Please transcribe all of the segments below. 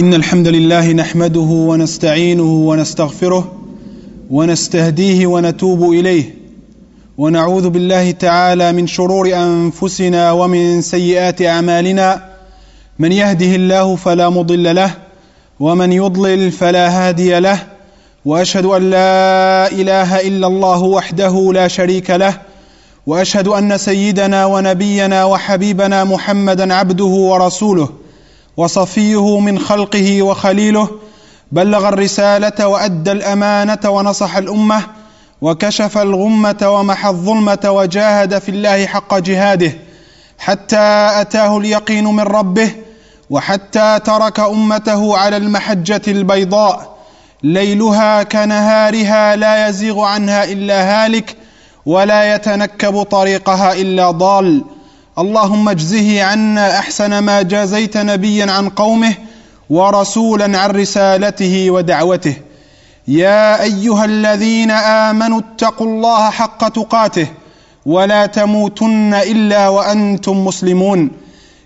إن الحمد لله نحمده ونستعينه ونستغفره ونستهديه ونتوب إليه ونعوذ بالله تعالى من شرور أنفسنا ومن سيئات أعمالنا من يهده الله فلا مضل له ومن يضلل فلا هادي له وأشهد أن لا إله إلا الله وحده لا شريك له وأشهد أن سيدنا ونبينا وحبيبنا محمدا عبده ورسوله وصفيه من خلقه وخليله بلغ الرسالة وأدى الأمانة ونصح الأمة وكشف الغمة ومحى الظلمة وجاهد في الله حق جهاده حتى أتاه اليقين من ربه وحتى ترك أمته على المحجة البيضاء ليلها كنهارها لا يزيغ عنها إلا هالك ولا يتنكب طريقها إلا ضال. اللهم اجزه عنا أحسن ما جازيت نبيا عن قومه ورسولا عن رسالته ودعوته. يا أيها الذين آمنوا اتقوا الله حق تقاته ولا تموتن إلا وأنتم مسلمون.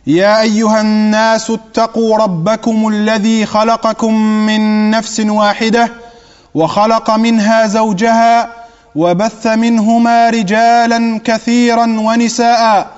يا أيها الناس اتقوا ربكم الذي خلقكم من نفس واحدة وخلق منها زوجها وبث منهما رجالا كثيرا ونساء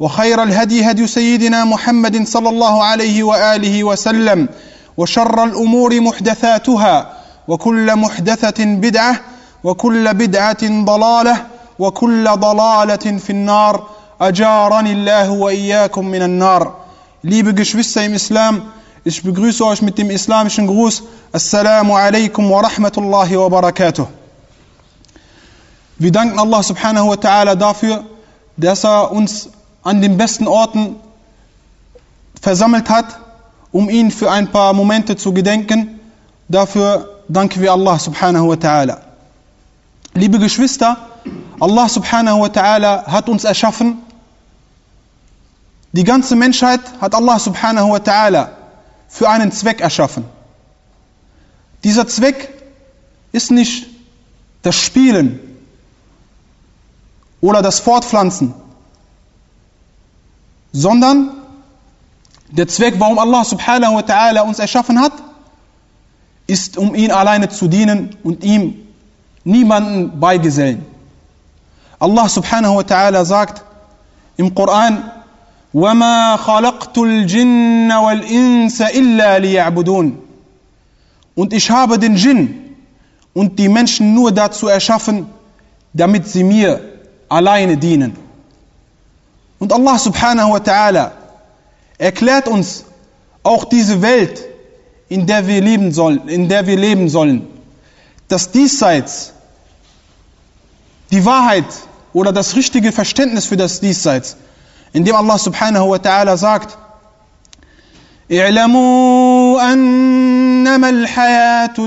وخير الهدي هدي سيدنا محمد صلى الله عليه واله وسلم وشر الأمور محدثاتها وكل محدثه بدعه وكل بدعه ضلاله وكل ضلاله في النار اجارني الله واياكم من النار liebe geschwister im islam ich begrüße euch mit dem islamischen gruß assalamu alaikum wa rahmatullahi wa barakatuh wir danken allah subhanahu wa ta'ala dafür dass er uns an den besten Orten versammelt hat, um ihn für ein paar Momente zu gedenken. Dafür danken wir Allah subhanahu wa ta'ala. Liebe Geschwister, Allah subhanahu wa ta'ala hat uns erschaffen. Die ganze Menschheit hat Allah subhanahu wa ta'ala für einen Zweck erschaffen. Dieser Zweck ist nicht das Spielen oder das Fortpflanzen, sondern der Zweck, warum Allah subhanahu wa ta'ala uns erschaffen hat, ist, um ihn alleine zu dienen und ihm niemanden beigesellen. Allah subhanahu wa ta'ala sagt im Koran, وَمَا خَلَقْتُ الْجِنَّ وَالْإِنسَ إِلَّا لِيَعْبُدُونَ Und ich habe den Djinn und die Menschen nur dazu erschaffen, damit sie mir alleine dienen. Und Allah subhanahu wa ta'ala erklärt uns auch diese Welt, in der wir leben sollen, in der wir leben sollen, dass diesseits die Wahrheit oder das richtige Verständnis für das diesseits, indem Allah subhanahu wa ta'ala sagt: "I'lamu annama al-hayatu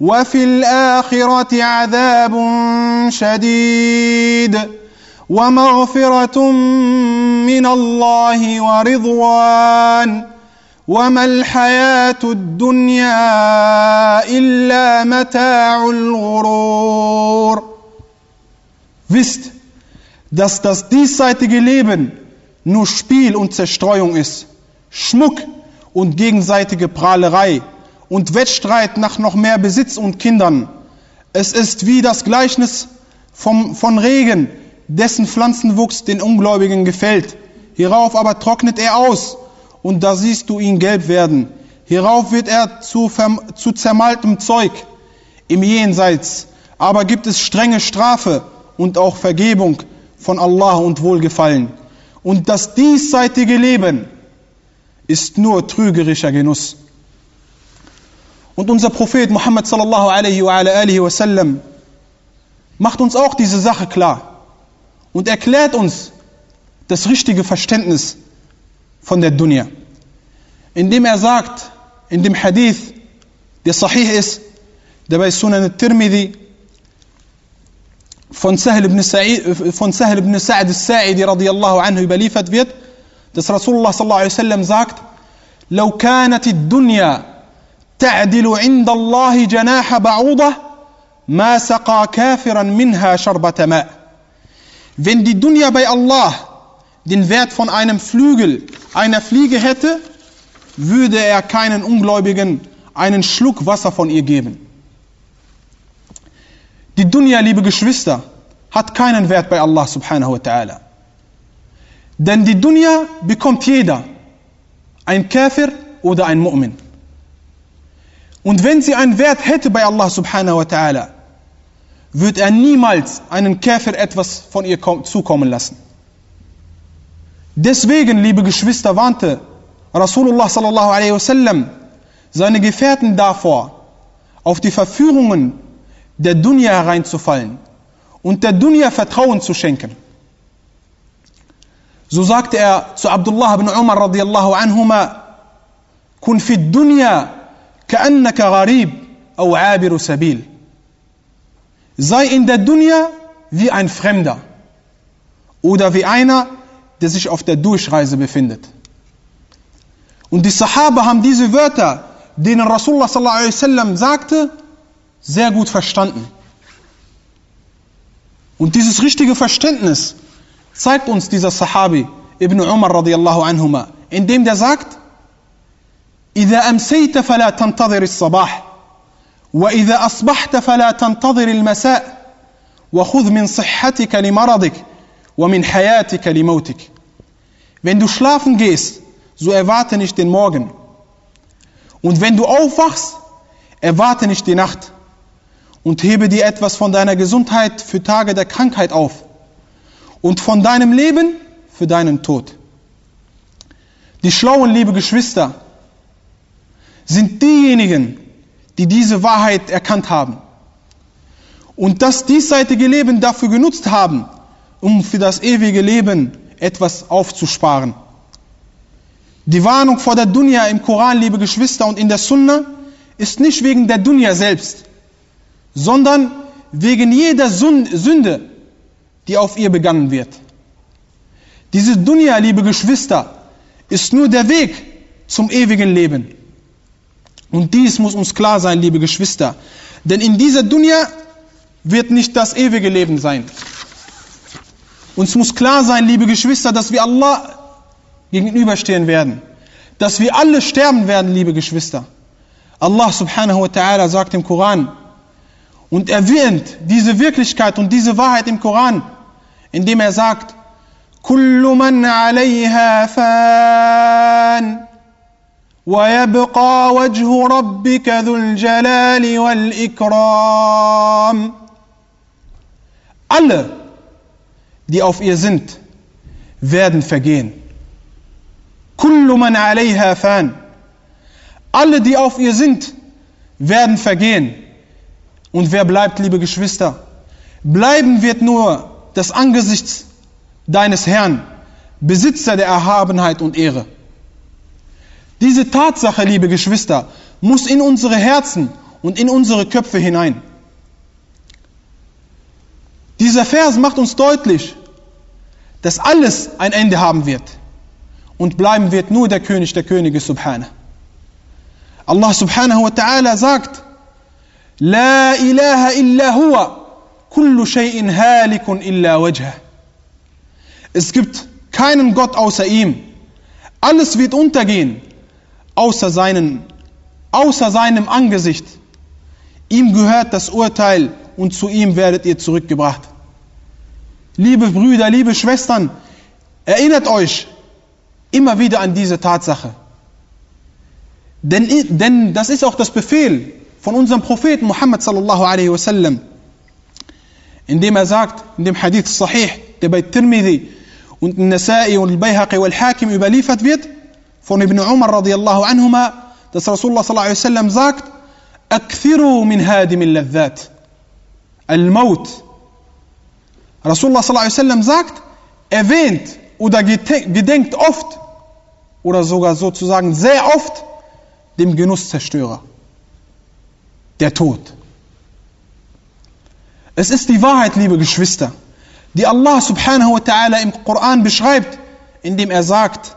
وفي الآخرة عذاب شديد ومغفرة من الله ورضوان وما الحياة الدنيا إلا متاع الغرور Wisst, dass das diesseitige Leben nur Spiel und Zerstreuung ist, Schmuck und gegenseitige Prahlerei und Wettstreit nach noch mehr Besitz und Kindern. Es ist wie das Gleichnis vom, von Regen, dessen Pflanzenwuchs den Ungläubigen gefällt. Hierauf aber trocknet er aus, und da siehst du ihn gelb werden. Hierauf wird er zu, zu zermaltem Zeug im Jenseits. Aber gibt es strenge Strafe und auch Vergebung von Allah und Wohlgefallen. Und das diesseitige Leben ist nur trügerischer Genuss. Und unser Prophet Muhammad sallallahu alaihi wa alihi wasallam macht uns auch diese Sache klar und erklärt uns das richtige Verständnis von der Dunya. Indem er sagt, in dem Hadith, der sahih ist, der bei Sunan al-Tirmidhi von Sahel ibn Sa'id, von Sahel ibn Sa'd al-Sa'idi radiyallahu anhu überliefert wird, dass Rasulullah sallallahu alaihi wasallam sagt, لو كانت الدنيا تعدل عند الله جناح بعوضة ما سقى كافرا منها شربة ماء. Wenn die Dunya bei Allah den Wert von einem Flügel einer Fliege hätte, würde er keinen Ungläubigen einen Schluck Wasser von ihr geben. Die Dunya, liebe Geschwister, hat keinen Wert bei Allah subhanahu wa ta'ala. Denn die Dunya bekommt jeder, ein Kafir oder ein Mu'min. Und wenn sie einen Wert hätte bei Allah subhanahu wa ta'ala, wird er niemals einen Käfer etwas von ihr zukommen lassen. Deswegen, liebe Geschwister, warnte Rasulullah sallallahu alaihi wasallam seine Gefährten davor, auf die Verführungen der Dunya hereinzufallen und der Dunya Vertrauen zu schenken. So sagte er zu Abdullah ibn Umar radiallahu anhuma, kun fi dunya ka'annaka gharib au abiru sabil. Sei in der Dunya wie ein Fremder oder wie einer, der sich auf der Durchreise befindet. Und die Sahaba haben diese Wörter, denen Rasulullah wasallam sagte, sehr gut verstanden. Und dieses richtige Verständnis zeigt uns dieser Sahabi Ibn Umar radiallahu anhuma, indem der sagt, إذا أمسيت فلا تنتظر الصباح وإذا أصبحت فلا تنتظر المساء وخذ من صحتك لمرضك ومن حياتك لموتك Wenn du schlafen gehst, so erwarte nicht den Morgen. Und wenn du aufwachst, erwarte nicht die Nacht. Und hebe dir etwas von deiner Gesundheit für Tage der Krankheit auf. Und von deinem Leben für deinen Tod. Die schlauen, liebe Geschwister, sind diejenigen, die diese Wahrheit erkannt haben und das diesseitige Leben dafür genutzt haben, um für das ewige Leben etwas aufzusparen. Die Warnung vor der Dunya im Koran, liebe Geschwister, und in der Sunna ist nicht wegen der Dunya selbst, sondern wegen jeder Sünde, die auf ihr begangen wird. Diese Dunya, liebe Geschwister, ist nur der Weg zum ewigen Leben. Und dies muss uns klar sein, liebe Geschwister. Denn in dieser Dunya wird nicht das ewige Leben sein. Uns muss klar sein, liebe Geschwister, dass wir Allah gegenüberstehen werden. Dass wir alle sterben werden, liebe Geschwister. Allah subhanahu wa ta'ala sagt im Koran und erwähnt diese Wirklichkeit und diese Wahrheit im Koran, indem er sagt, كل من عليها فان ويبقى وجه ربك ذو الجلال والإكرام Alle, die auf ihr sind, werden vergehen. Kullu man alayha fan. Alle, die auf ihr sind, werden vergehen. Und wer bleibt, liebe Geschwister? Bleiben wird nur das Angesicht deines Herrn, Besitzer der Erhabenheit und Ehre. Diese Tatsache, liebe Geschwister, muss in unsere Herzen und in unsere Köpfe hinein. Dieser Vers macht uns deutlich, dass alles ein Ende haben wird und bleiben wird nur der König der Könige subhanahu. Allah subhanahu wa ta'ala sagt, La ilaha illa huwa, kullu shay'in halikun illa wajha. Es gibt keinen Gott außer ihm. Alles wird untergehen, außer, seinen, außer seinem Angesicht. Ihm gehört das Urteil und zu ihm werdet ihr zurückgebracht. Liebe Brüder, liebe Schwestern, erinnert euch immer wieder an diese Tatsache. Denn, denn das ist auch das Befehl von unserem Propheten Muhammad sallallahu alaihi wasallam, indem er sagt, in dem Hadith Sahih, der bei Tirmidhi und Nasa'i und Al-Bayhaqi und Al-Hakim überliefert wird, von Ibn Umar radiallahu anhuma, dass Rasulullah sallallahu alaihi wasallam sagt, أكثروا من هادم اللذات الموت Rasulullah sallallahu alaihi wasallam sagt, erwähnt oder gedenkt oft oder sogar sozusagen sehr oft dem Genusszerstörer, der Tod. Es ist die Wahrheit, liebe Geschwister, die Allah subhanahu wa ta'ala im Koran beschreibt, indem er sagt,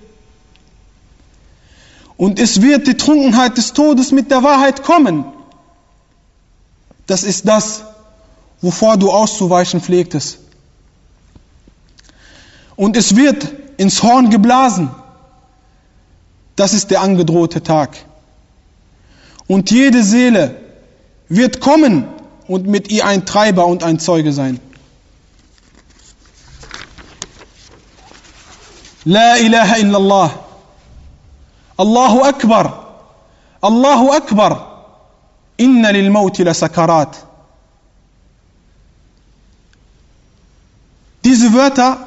Und es wird die Trunkenheit des Todes mit der Wahrheit kommen. Das ist das, wovor du auszuweichen pflegtest. Und es wird ins Horn geblasen. Das ist der angedrohte Tag. Und jede Seele wird kommen und mit ihr ein Treiber und ein Zeuge sein. La ilaha illallah. Allahu Akbar. Inna lil Mauti la Sakarat. Diese Wörter,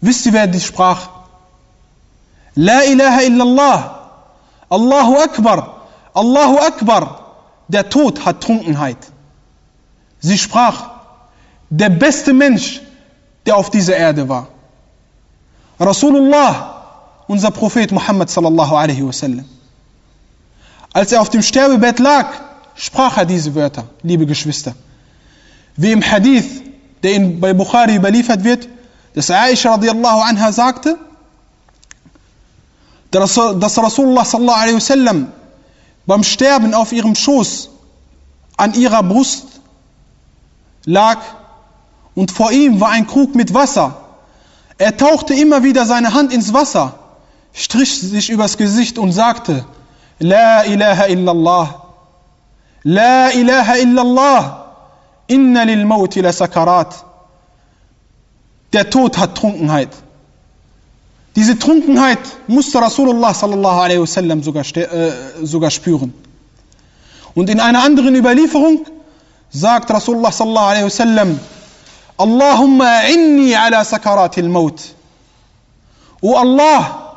wisst ihr, wer die sprach? La ilaha illallah. Allahu Akbar. Allahu Akbar. Der Tod hat Trunkenheit. Sie sprach, der beste Mensch, der auf dieser Erde war. Rasulullah, unser Prophet Muhammad sallallahu alaihi wasallam. Als er auf dem Sterbebett lag, sprach er diese Wörter, liebe Geschwister. Wie im Hadith, der in, bei Bukhari überliefert wird, dass Aisha radiallahu anha sagte, dass Rasulullah sallallahu alaihi wasallam beim Sterben auf ihrem Schoß an ihrer Brust lag und vor ihm war ein Krug mit Wasser. Er tauchte immer wieder seine Hand ins Wasser, strich sich übers Gesicht und sagte, La ilaha illallah, La ilaha illallah, inna lil mawti la sakarat. Der Tod hat Trunkenheit. Diese Trunkenheit musste Rasulullah sallallahu alaihi wasallam sogar, äh, sogar spüren. Und in einer anderen Überlieferung sagt Rasulullah sallallahu alaihi wasallam, Allahumma inni ala sakaratil maut. O Allah,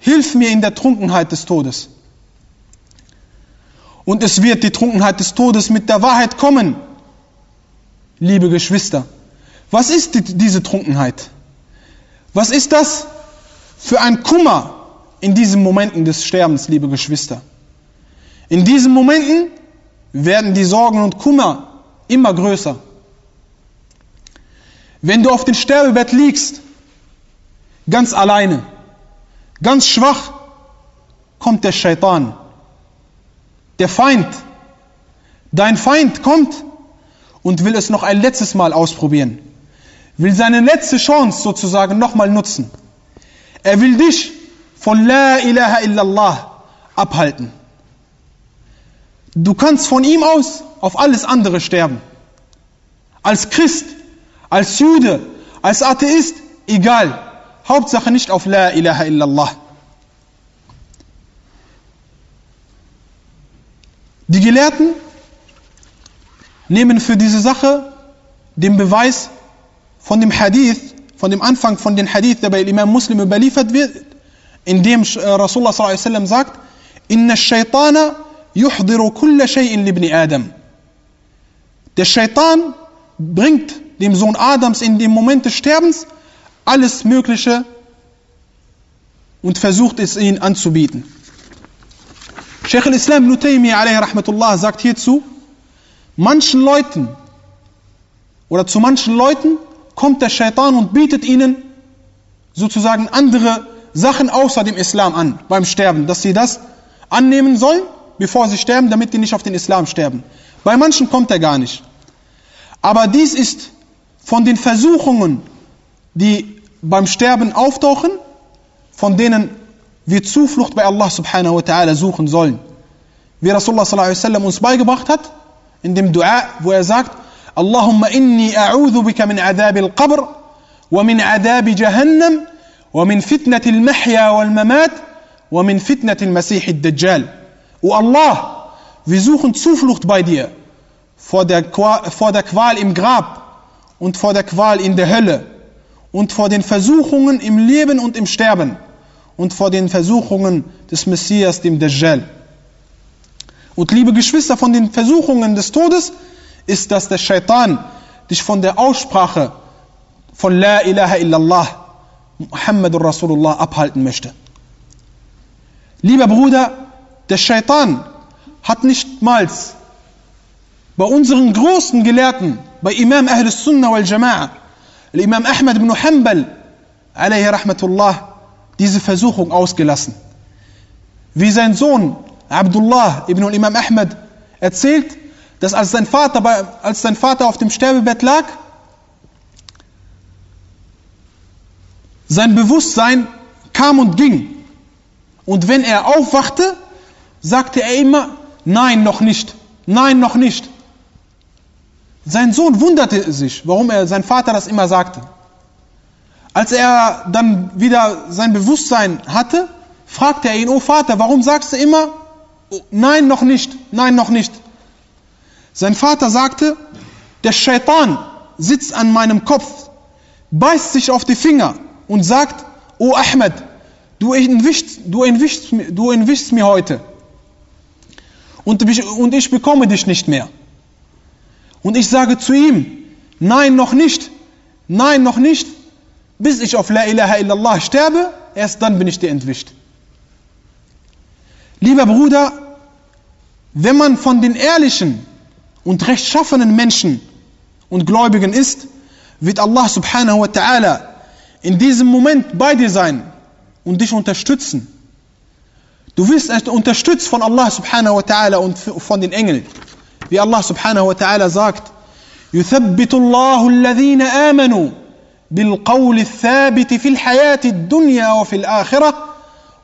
hilf mir in der Trunkenheit des Todes. Und es wird die Trunkenheit des Todes mit der Wahrheit kommen. Liebe Geschwister, was ist die, diese Trunkenheit? Was ist das? für ein Kummer in diesen Momenten des Sterbens, liebe Geschwister. In diesen Momenten werden die Sorgen und Kummer immer größer. Wenn du auf dem Sterbebett liegst, ganz alleine, ganz schwach, kommt der Shaitan, der Feind. Dein Feind kommt und will es noch ein letztes Mal ausprobieren, will seine letzte Chance sozusagen nochmal nutzen. Er will dich von La ilaha illallah abhalten. Du kannst von ihm aus auf alles andere sterben. Als Christ, als Jude, als Atheist, egal. Hauptsache nicht auf La ilaha illallah. Die Gelehrten nehmen für diese Sache den Beweis von dem Hadith von dem Anfang von den Hadith, der bei Imam Muslim überliefert wird, in dem äh, Rasulullah sallallahu sagt, Inna shaitana yuhdiru kulla shay'in libni Adam. Der Shaitan bringt dem Sohn Adams in dem Moment des Sterbens alles Mögliche und versucht es ihn anzubieten. Sheikh al-Islam Ibn Taymiyyah sagt hierzu, manchen Leuten oder zu manchen Leuten kommt der Shaitan und bietet ihnen sozusagen andere Sachen außer dem Islam an beim Sterben, dass sie das annehmen sollen, bevor sie sterben, damit die nicht auf den Islam sterben. Bei manchen kommt er gar nicht. Aber dies ist von den Versuchungen, die beim Sterben auftauchen, von denen wir Zuflucht bei Allah subhanahu wa ta'ala suchen sollen. Wie Rasulullah sallallahu alaihi wasallam uns beigebracht hat, in dem Dua, wo er sagt, Allahumma inni a'udhu bika min adhab al-qabr wa min adhab jahannam wa min fitnat al-mahya wal-mamat wa min fitnat al-masih ad-dajjal. O Allah, wir suchen Zuflucht bei dir vor der, vor der Qual im Grab und vor der Qual in der Hölle und vor den Versuchungen im Leben und im Sterben und vor den Versuchungen des Messias, dem Dajjal. Und liebe Geschwister, von den Versuchungen des Todes ist, dass der Shaitan dich von der Aussprache von La ilaha illallah, Muhammadur Rasulullah abhalten möchte. Lieber Bruder, der Shaitan hat nichtmals bei unseren großen Gelehrten, bei Imam Ahl Sunnah wal Jama'a, Imam Ahmad ibn Hanbal, alayhi rahmatullah, diese Versuchung ausgelassen. Wie sein Sohn Abdullah ibn Imam Ahmad erzählt, dass als sein Vater, bei, als sein Vater auf dem Sterbebett lag, sein Bewusstsein kam und ging. Und wenn er aufwachte, sagte er immer, nein, noch nicht, nein, noch nicht. Sein Sohn wunderte sich, warum er sein Vater das immer sagte. Als er dann wieder sein Bewusstsein hatte, fragte er ihn, oh Vater, warum sagst du immer, nein, noch nicht, nein, noch nicht. Sein Vater sagte, der Shaitan sitzt an meinem Kopf, beißt sich auf die Finger und sagt, oh Ahmed, du entwischst, du entwischst, du entwischst mir heute. Und ich bekomme dich nicht mehr. Und ich sage zu ihm, nein, noch nicht, nein, noch nicht, bis ich auf La ilaha illallah sterbe, erst dann bin ich dir entwischt. Lieber Bruder, wenn man von den ehrlichen und rechtschaffenen Menschen und Gläubigen ist, wird Allah subhanahu wa ta'ala in diesem Moment bei dir sein und dich unterstützen. Du wirst unterstützt von Allah subhanahu wa ta'ala und von den Engeln. Wie Allah subhanahu wa ta'ala sagt, يثبت الله الذين آمنوا بالقول الثابت في الحياة الدنيا وفي الآخرة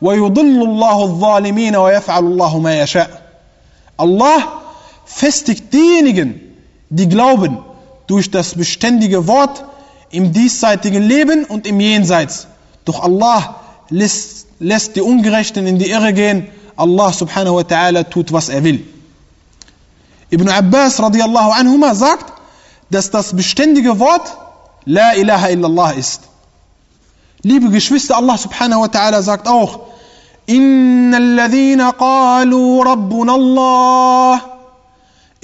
ويضل الله الظالمين ويفعل الله ما يشاء. Allah festigt diejenigen, die glauben, durch das beständige Wort im diesseitigen Leben und im Jenseits. Doch Allah lässt, lässt die Ungerechten in die Irre gehen. Allah subhanahu wa ta'ala tut, was er will. Ibn Abbas radiallahu anhuma sagt, dass das beständige Wort La ilaha illallah ist. Liebe Geschwister, Allah subhanahu wa ta'ala sagt auch, إن الذين قالوا ربنا الله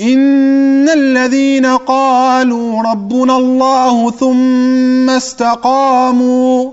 إن الذين قالوا ربنا الله ثم استقاموا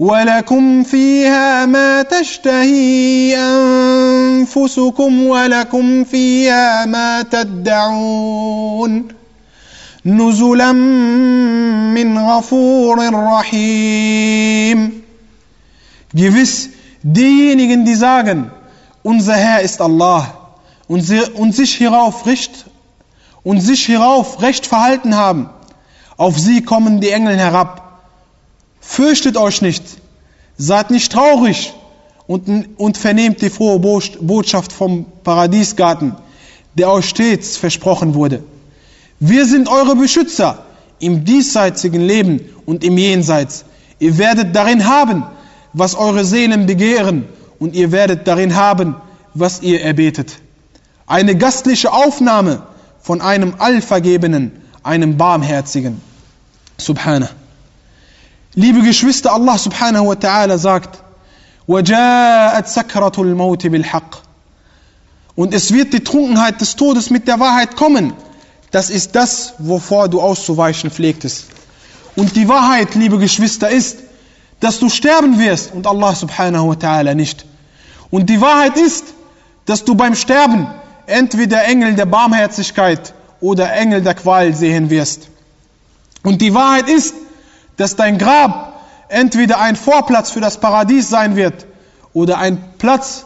ولكم فيها ما تشتهي أنفسكم ولكم فيها ما تدعون نزلا من غفور رحيم Gewiss, diejenigen, die sagen, unser Herr ist Allah und, und sich hierauf recht und sich hierauf recht verhalten haben, auf sie kommen die Engel herab. Fürchtet euch nicht, seid nicht traurig und, und vernehmt die frohe Botschaft vom Paradiesgarten, der euch stets versprochen wurde. Wir sind eure Beschützer im diesseitigen Leben und im Jenseits. Ihr werdet darin haben, was eure Seelen begehren, und ihr werdet darin haben, was ihr erbetet. Eine gastliche Aufnahme von einem Allvergebenen, einem Barmherzigen. Subhanah. Liebe Geschwister, Allah subhanahu wa ta'ala sagt, وَجَاءَتْ سَكْرَةُ الْمَوْتِ بِالْحَقِّ Und es wird die Trunkenheit des Todes mit der Wahrheit kommen. Das ist das, wovor du auszuweichen pflegtest. Und die Wahrheit, liebe Geschwister, ist, dass du sterben wirst und Allah subhanahu wa ta'ala nicht. Und die Wahrheit ist, dass du beim Sterben entweder Engel der Barmherzigkeit oder Engel der Qual sehen wirst. Und die Wahrheit ist, dass dein Grab entweder ein Vorplatz für das Paradies sein wird oder ein Platz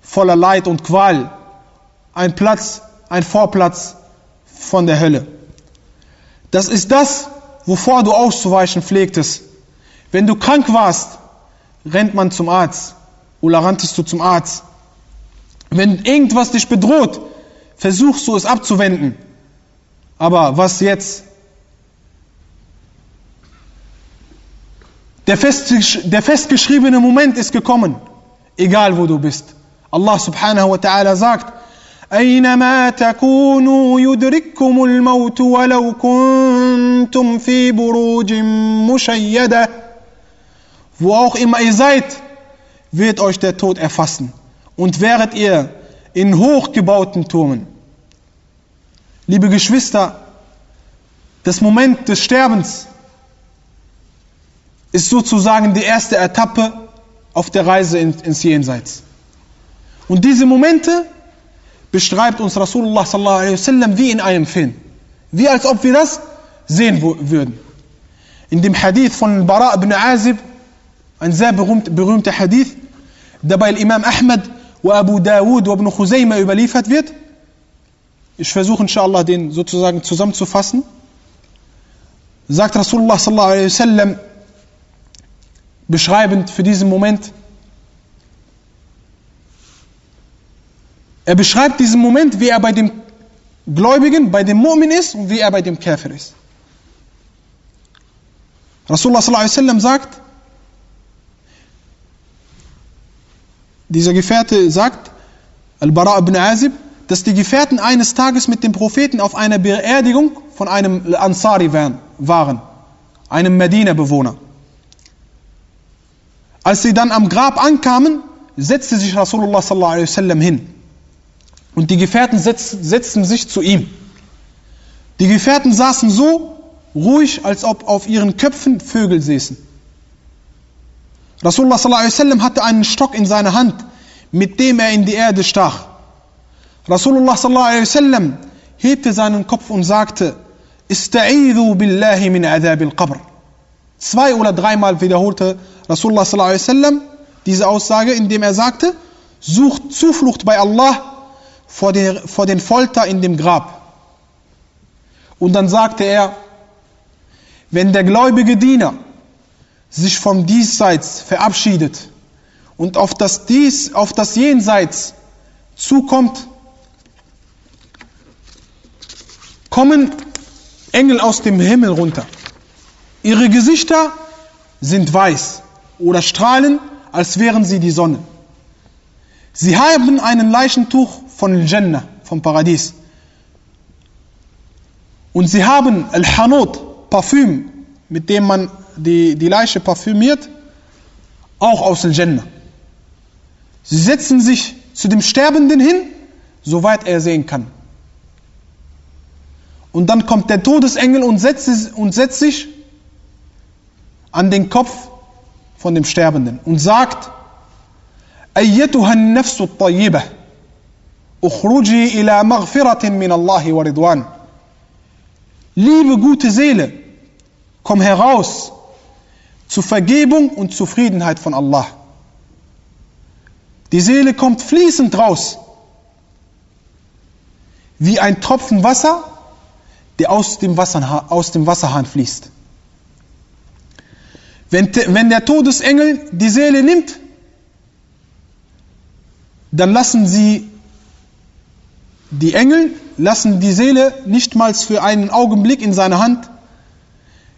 voller Leid und Qual, ein Platz, ein Vorplatz von der Hölle. Das ist das, wovor du auszuweichen pflegtest. Wenn du krank warst, rennt man zum Arzt oder ranntest du zum Arzt. Wenn irgendwas dich bedroht, versuchst du es abzuwenden. Aber was jetzt? Der, fest, der festgeschriebene Moment ist gekommen, egal wo du bist. Allah subhanahu wa ta'ala sagt, أينما تكونوا يدرككم الموت ولو كنتم في بروج مشيدة Wo auch immer ihr seid, wird euch der Tod erfassen. Und wäret ihr in hochgebauten Turmen. Liebe Geschwister, das Moment des Sterbens ist sozusagen die erste Etappe auf der Reise ins Jenseits. Und diese Momente beschreibt uns Rasulullah sallallahu alaihi wasallam wie in einem Film. Wie als ob wir das sehen würden. In dem Hadith von Bara ibn Azib, ein sehr berühmt, berühmter Hadith, der bei Imam Ahmad und Abu Dawud und Ibn Khuzayma überliefert wird. Ich versuche inshallah den sozusagen zusammenzufassen. Sagt Rasulullah sallallahu alaihi wasallam beschreibend für diesen Moment, Er beschreibt diesen Moment, wie er bei dem Gläubigen, bei dem Mu'min ist und wie er bei dem Käfer ist. Rasulullah sagt, dieser Gefährte sagt, Al-Bara ibn Azib, dass die Gefährten eines Tages mit dem Propheten auf einer Beerdigung von einem Ansari waren, einem Medina-Bewohner. Als sie dann am Grab ankamen, setzte sich Rasulullah sallallahu alaihi wasallam hin. Und die Gefährten setzten sich zu ihm. Die Gefährten saßen so ruhig, als ob auf ihren Köpfen Vögel säßen. Rasulullah sallallahu alaihi wasallam hatte einen Stock in seiner Hand, mit dem er in die Erde stach. Rasulullah sallallahu alaihi wasallam hebte seinen Kopf und sagte: Ista'idhu billahi min adhab al-qabr. Zwei oder dreimal wiederholte Rasulullah sallallahu alaihi wasallam diese Aussage, indem er sagte: Sucht Zuflucht bei Allah vor, der, vor den Folter in dem Grab. Und dann sagte er, wenn der gläubige Diener sich vom Diesseits verabschiedet und auf das, Dies, auf das Jenseits zukommt, kommen Engel aus dem Himmel runter. Ihre Gesichter sind weiß oder strahlen, als wären sie die Sonne. Sie haben einen Leichentuch von Jannah, vom Paradies. Und sie haben Al-Hanut, Parfüm, mit dem man die, die Leiche parfümiert, auch aus Al-Jannah. Sie setzen sich zu dem Sterbenden hin, soweit er sehen kann. Und dann kommt der Todesengel und setzt, und setzt sich an den Kopf von dem Sterbenden und sagt, أيتها النفس الطيبة اخرجي ila maghfiratin min Allah wa ridwan. Liebe gute Seele, komm heraus zu Vergebung und Zufriedenheit von Allah. Die Seele kommt fließend raus, wie ein Tropfen Wasser, der aus dem, Wasser, aus dem Wasserhahn fließt. Wenn, wenn der Todesengel die Seele nimmt, dann lassen sie die Engel lassen die Seele nichtmals für einen Augenblick in seine Hand.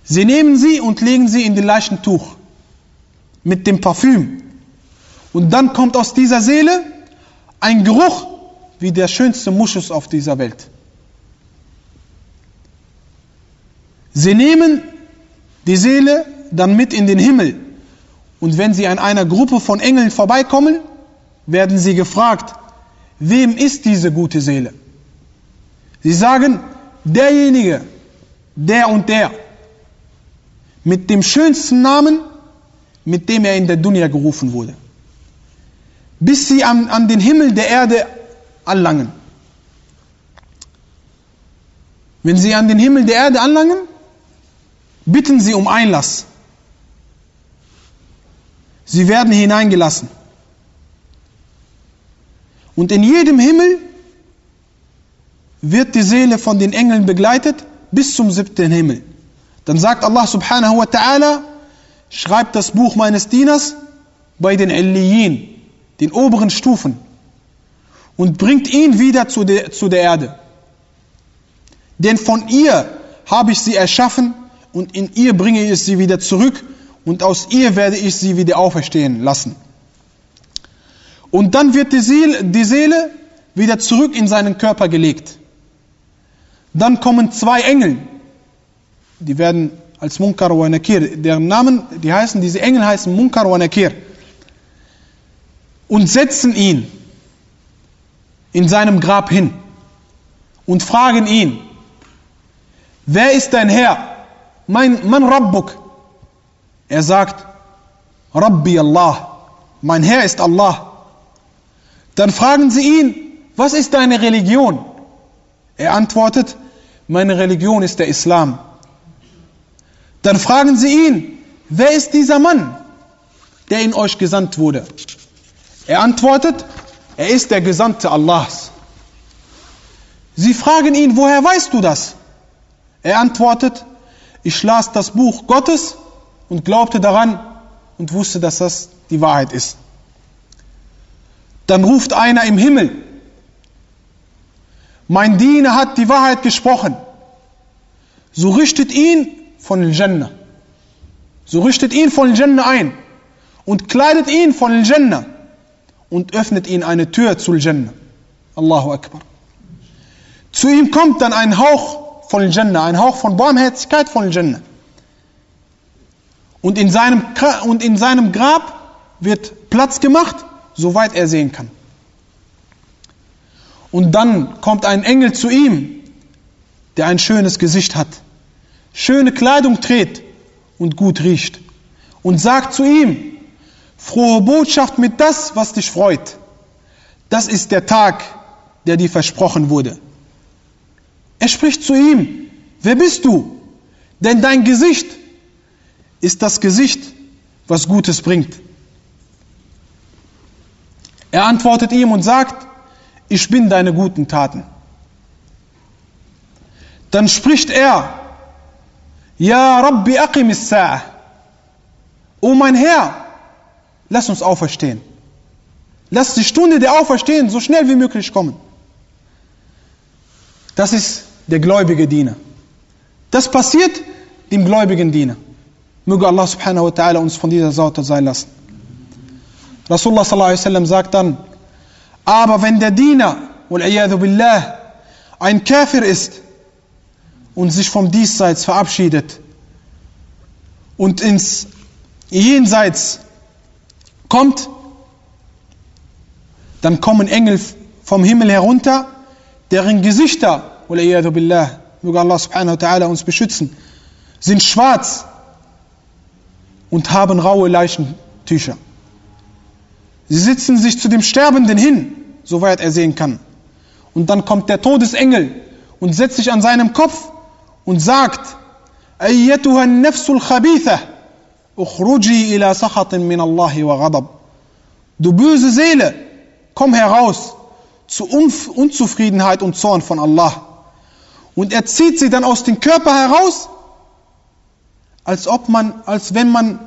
Sie nehmen sie und legen sie in den Leichentuch mit dem Parfüm. Und dann kommt aus dieser Seele ein Geruch wie der schönste Muschus auf dieser Welt. Sie nehmen die Seele dann mit in den Himmel. Und wenn sie an einer Gruppe von Engeln vorbeikommen, werden sie gefragt, wem ist diese gute Seele? Sie sagen, derjenige, der und der. mit dem schönsten Namen, mit dem er in der Dunya gerufen wurde. Bis sie an, an den Himmel der Erde anlangen. Wenn sie an den Himmel der Erde anlangen, bitten sie um Einlass. Sie werden hineingelassen. Und in jedem Himmel wird die Seele von den Engeln begleitet bis zum siebten Himmel. Dann sagt Allah subhanahu wa ta'ala, schreibt das Buch meines Dieners bei den Illiyin, den oberen Stufen, und bringt ihn wieder zu der, zu der Erde. Denn von ihr habe ich sie erschaffen und in ihr bringe ich sie wieder zurück und aus ihr werde ich sie wieder auferstehen lassen. Und dann wird die Seele, die Seele wieder zurück in seinen Körper gelegt. Dann kommen zwei Engel, die werden als Munkar wa Nakir, deren Namen, die heißen, diese Engel heißen Munkar wa Nakir und setzen ihn in seinem Grab hin und fragen ihn, wer ist dein Herr? Mein, mein Rabbuk. Er sagt, Rabbi Allah, mein Herr ist Allah. Dann fragen sie ihn, was ist deine Religion? Er antwortet, meine Religion ist der Islam. Dann fragen sie ihn, wer ist dieser Mann, der in euch gesandt wurde? Er antwortet, er ist der Gesandte Allahs. Sie fragen ihn, woher weißt du das? Er antwortet, ich las das Buch Gottes und glaubte daran und wusste, dass das die Wahrheit ist. Dann ruft einer im Himmel, mein Diener hat die Wahrheit gesprochen. So richtet ihn von Al-Jannah. So richtet ihn von Al-Jannah ein und kleidet ihn von Al-Jannah und öffnet ihn eine Tür zu Al-Jannah. Allahu Akbar. Zu ihm kommt dann ein Hauch von Al-Jannah, ein Hauch von Barmherzigkeit von Al-Jannah. Und in, seinem, und in seinem Grab wird Platz gemacht, soweit er sehen kann. Und dann kommt ein Engel zu ihm, der ein schönes Gesicht hat, schöne Kleidung trägt und gut riecht. Und sagt zu ihm, frohe Botschaft mit das, was dich freut. Das ist der Tag, der dir versprochen wurde. Er spricht zu ihm, wer bist du? Denn dein Gesicht ist das Gesicht, was Gutes bringt. Er antwortet ihm und sagt, ich bin deine guten Taten. Dann spricht er, Ja Rabbi aqim as O mein Herr, lass uns auferstehen. Lass die Stunde der Auferstehen so schnell wie möglich kommen. Das ist der gläubige Diener. Das passiert dem gläubigen Diener. Möge Allah subhanahu wa ta'ala uns von dieser Sorte sein lassen. Rasulullah sallallahu alaihi wasallam sagt dann, aber wenn der Diener, billah, ein Käfer ist und sich vom Diesseits verabschiedet und ins Jenseits kommt, dann kommen Engel vom Himmel herunter, deren Gesichter, billah, möge Allah subhanahu wa ta'ala uns beschützen, sind schwarz und haben raue Leichentücher. Sie sitzen sich zu dem Sterbenden hin, soweit er sehen kann. Und dann kommt der Todesengel und setzt sich an seinem Kopf und sagt, أيتها النفس الخبيثة اخرجي إلى سخط من الله وغضب Du böse Seele, komm heraus zu Unzufriedenheit und Zorn von Allah. Und er zieht sie dann aus dem Körper heraus als ob man, als wenn man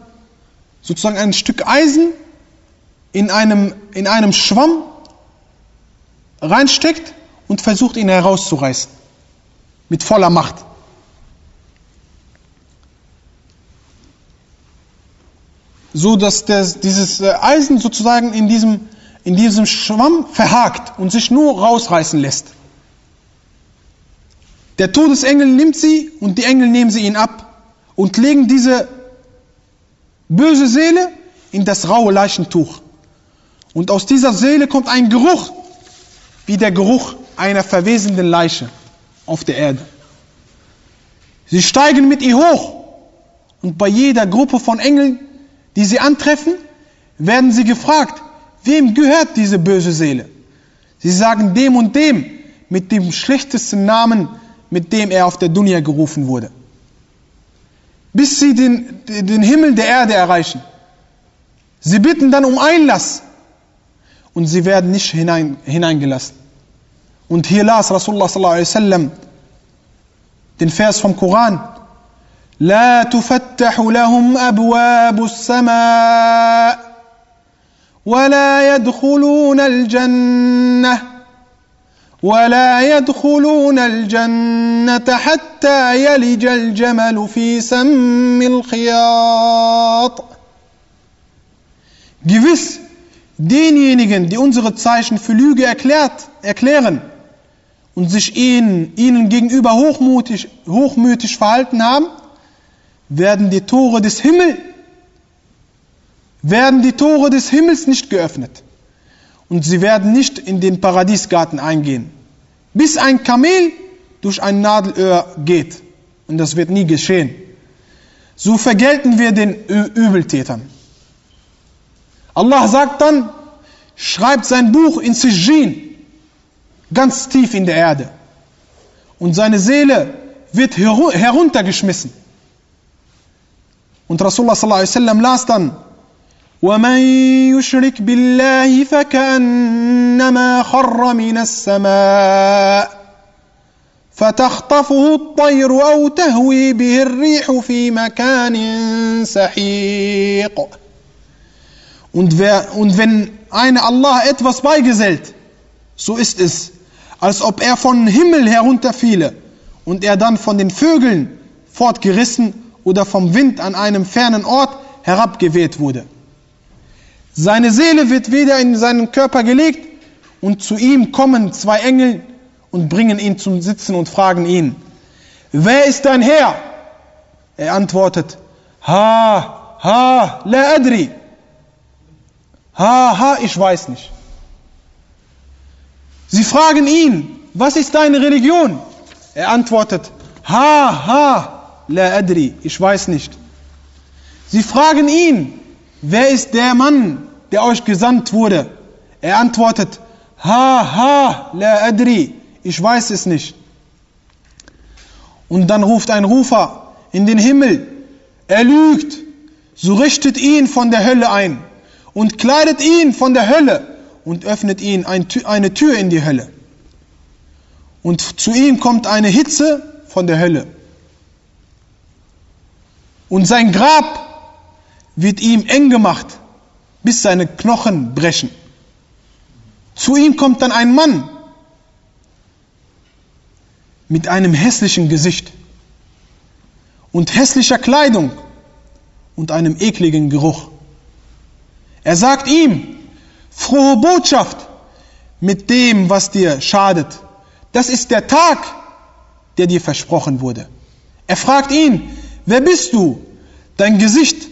sozusagen ein Stück Eisen in einem, in einem Schwamm reinsteckt und versucht ihn herauszureißen. Mit voller Macht. So dass das, dieses äh, Eisen sozusagen in diesem, in diesem Schwamm verhakt und sich nur rausreißen lässt. Der Todesengel nimmt sie und die Engel nehmen sie ihn ab und legen diese böse Seele in das raue Leichentuch. Und aus dieser Seele kommt ein Geruch, wie der Geruch einer verwesenden Leiche auf der Erde. Sie steigen mit ihr hoch Und bei jeder Gruppe von Engeln, die sie antreffen, werden sie gefragt, wem gehört diese böse Seele? Sie sagen dem und dem mit dem schlechtesten Namen, mit dem er auf der Dunya gerufen wurde bis sie den, den Himmel der Erde erreichen. Sie bitten dann um Einlass und sie werden nicht hinein, hineingelassen. Und hier las Rasulullah sallallahu alaihi wasallam den Vers vom Koran: "La tufattahu lahum abwabus السماء wa la yadkhuluna al-jannah ولا يدخلون الجنة حتى يلج الجمل في سم الخياط Gewiss, denjenigen, die unsere Zeichen für Lüge erklärt, erklären und sich ihnen, ihnen gegenüber hochmutig, hochmütig verhalten haben, werden die Tore des Himmels, werden die Tore des Himmels nicht geöffnet. Und sie werden nicht in den Paradiesgarten eingehen, bis ein Kamel durch ein Nadelöhr geht. Und das wird nie geschehen. So vergelten wir den Übeltätern. Allah sagt dann, schreibt sein Buch in Sijin, ganz tief in der Erde. Und seine Seele wird heruntergeschmissen. Und Rasulullah las dann, ومن يشرك بالله فكأنما خر من السماء فتخطفه الطير أو تهوي به الريح في مكان سحيق Und, wer, und wenn einer Allah etwas beigesellt, so ist es, als ob er von Himmel herunterfiele und er dann von den Vögeln fortgerissen oder vom Wind an einem fernen Ort herabgeweht wurde. Seine Seele wird wieder in seinen Körper gelegt und zu ihm kommen zwei Engel und bringen ihn zum Sitzen und fragen ihn, wer ist dein Herr? Er antwortet, ha, ha, la adri. Ha, ha, ich weiß nicht. Sie fragen ihn, was ist deine Religion? Er antwortet, ha, ha, la adri, ich weiß nicht. Sie fragen ihn, wer ist der Mann, der euch gesandt wurde? Er antwortet, ha, ha, la adri, ich weiß es nicht. Und dann ruft ein Rufer in den Himmel, er lügt, so richtet ihn von der Hölle ein und kleidet ihn von der Hölle und öffnet ihn eine Tür in die Hölle. Und zu ihm kommt eine Hitze von der Hölle. Und sein Grab wird ihm eng gemacht, bis seine Knochen brechen. Zu ihm kommt dann ein Mann mit einem hässlichen Gesicht und hässlicher Kleidung und einem ekligen Geruch. Er sagt ihm, frohe Botschaft mit dem, was dir schadet. Das ist der Tag, der dir versprochen wurde. Er fragt ihn, wer bist du? Dein Gesicht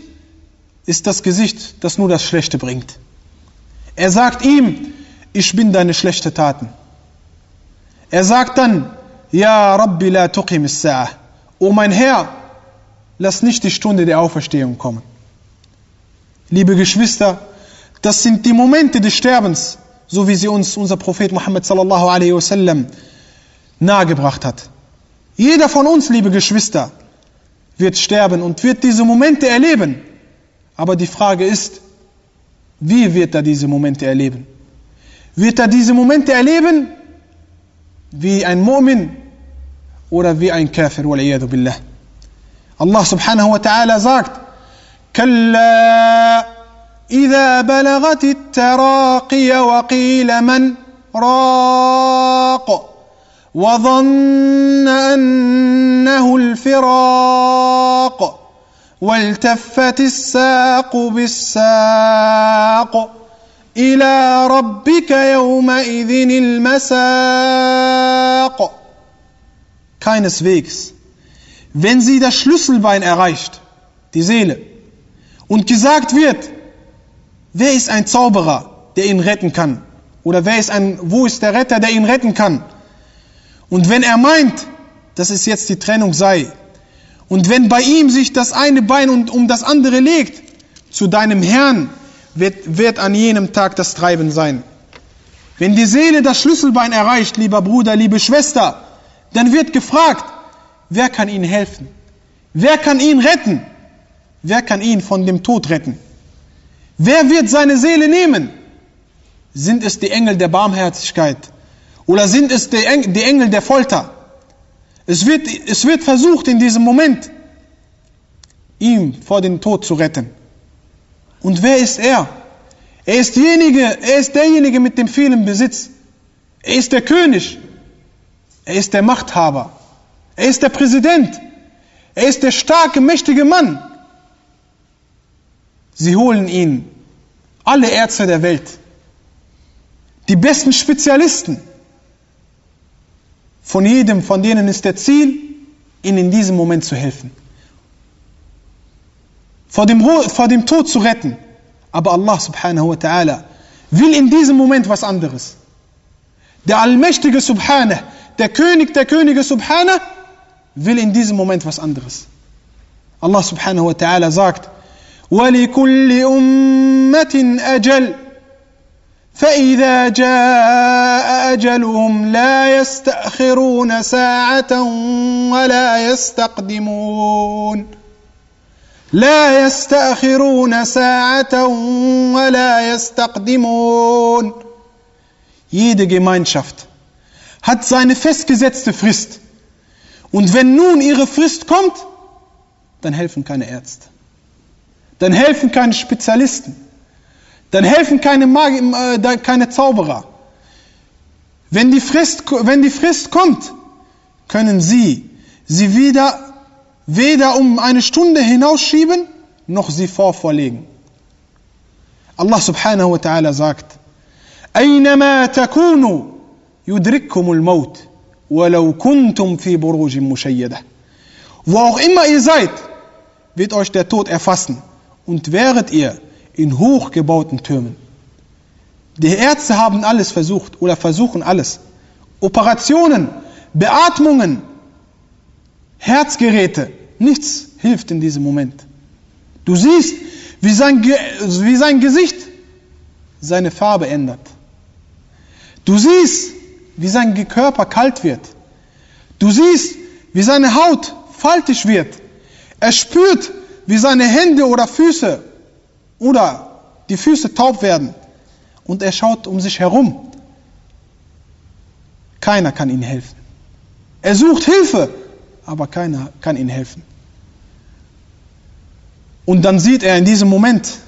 ist das Gesicht, das nur das Schlechte bringt. Er sagt ihm, ich bin deine schlechten Taten. Er sagt dann, Ja Rabbi la tuqim as O mein Herr, lass nicht die Stunde der Auferstehung kommen. Liebe Geschwister, das sind die Momente des Sterbens, so wie sie uns unser Prophet Muhammad sallallahu alaihi wasallam nahegebracht hat. Jeder von uns, liebe Geschwister, wird sterben und wird diese Momente erleben. Aber die Frage ist, wie wird er diese Momente erleben? Wird er diese Momente erleben wie ein Mu'min oder wie ein Kafir, billah. Allah subhanahu wa ta'ala sagt, كلا إذا بلغت التراقي وقيل من راق وظن أنه الفراق والتفت الساق بالساق إلى ربك يومئذ المساق Keineswegs. Wenn sie das Schlüsselbein erreicht, die Seele, und gesagt wird, wer ist ein Zauberer, der ihn retten kann? Oder wer ist ein, wo ist der Retter, der ihn retten kann? Und wenn er meint, dass es jetzt die Trennung sei, und wenn bei ihm sich das eine Bein um das andere legt, zu deinem Herrn wird, wird an jenem Tag das Treiben sein. Wenn die Seele das Schlüsselbein erreicht, lieber Bruder, liebe Schwester, dann wird gefragt, wer kann ihnen helfen? Wer kann ihn retten? Wer kann ihn von dem Tod retten? Wer wird seine Seele nehmen? Sind es die Engel der Barmherzigkeit? Oder sind es die Engel der Folter? Es wird, es wird versucht in diesem Moment, ihm vor dem Tod zu retten. Und wer ist er? Er ist, derjenige, er ist derjenige mit dem vielen Besitz. Er ist der König. Er ist der Machthaber. Er ist der Präsident. Er ist der starke, mächtige Mann. Sie holen ihn, alle Ärzte der Welt, die besten Spezialisten. Von jedem von denen ist der Ziel, ihnen in diesem Moment zu helfen. Vor dem, vor dem Tod zu retten. Aber Allah subhanahu wa ta'ala will in diesem Moment was anderes. Der allmächtige Subhanahu, der König der Könige Subhanahu, will in diesem Moment was anderes. Allah subhanahu wa ta'ala sagt, ولكل أمة أجل فإذا جاء أجلهم لا يستأخرون ساعة ولا يستقدمون لا يستأخرون ساعة ولا يستقدمون Jede Gemeinschaft hat seine festgesetzte Frist. Und wenn nun ihre Frist kommt, dann helfen keine Ärzte. Dann helfen keine Spezialisten. Dann helfen keine, Magi äh, keine Zauberer. Wenn die, Frist, wenn die Frist kommt, können sie sie wieder weder um eine Stunde hinausschieben, noch sie vorvorlegen. Allah subhanahu wa ta'ala sagt, أينما تكونوا يدرككم الموت ولو كنتم في بروج مشيدة. Wo auch immer ihr seid, wird euch der Tod erfassen und wäret ihr in hochgebauten Türmen. Die Ärzte haben alles versucht oder versuchen alles. Operationen, Beatmungen, Herzgeräte, nichts hilft in diesem Moment. Du siehst, wie sein, wie sein Gesicht seine Farbe ändert. Du siehst, wie sein Körper kalt wird. Du siehst, wie seine Haut faltig wird. Er spürt, wie seine Hände oder Füße oder die Füße taub werden. Und er schaut um sich herum. Keiner kann ihm helfen. Er sucht Hilfe, aber keiner kann ihm helfen. Und dann sieht er in diesem Moment,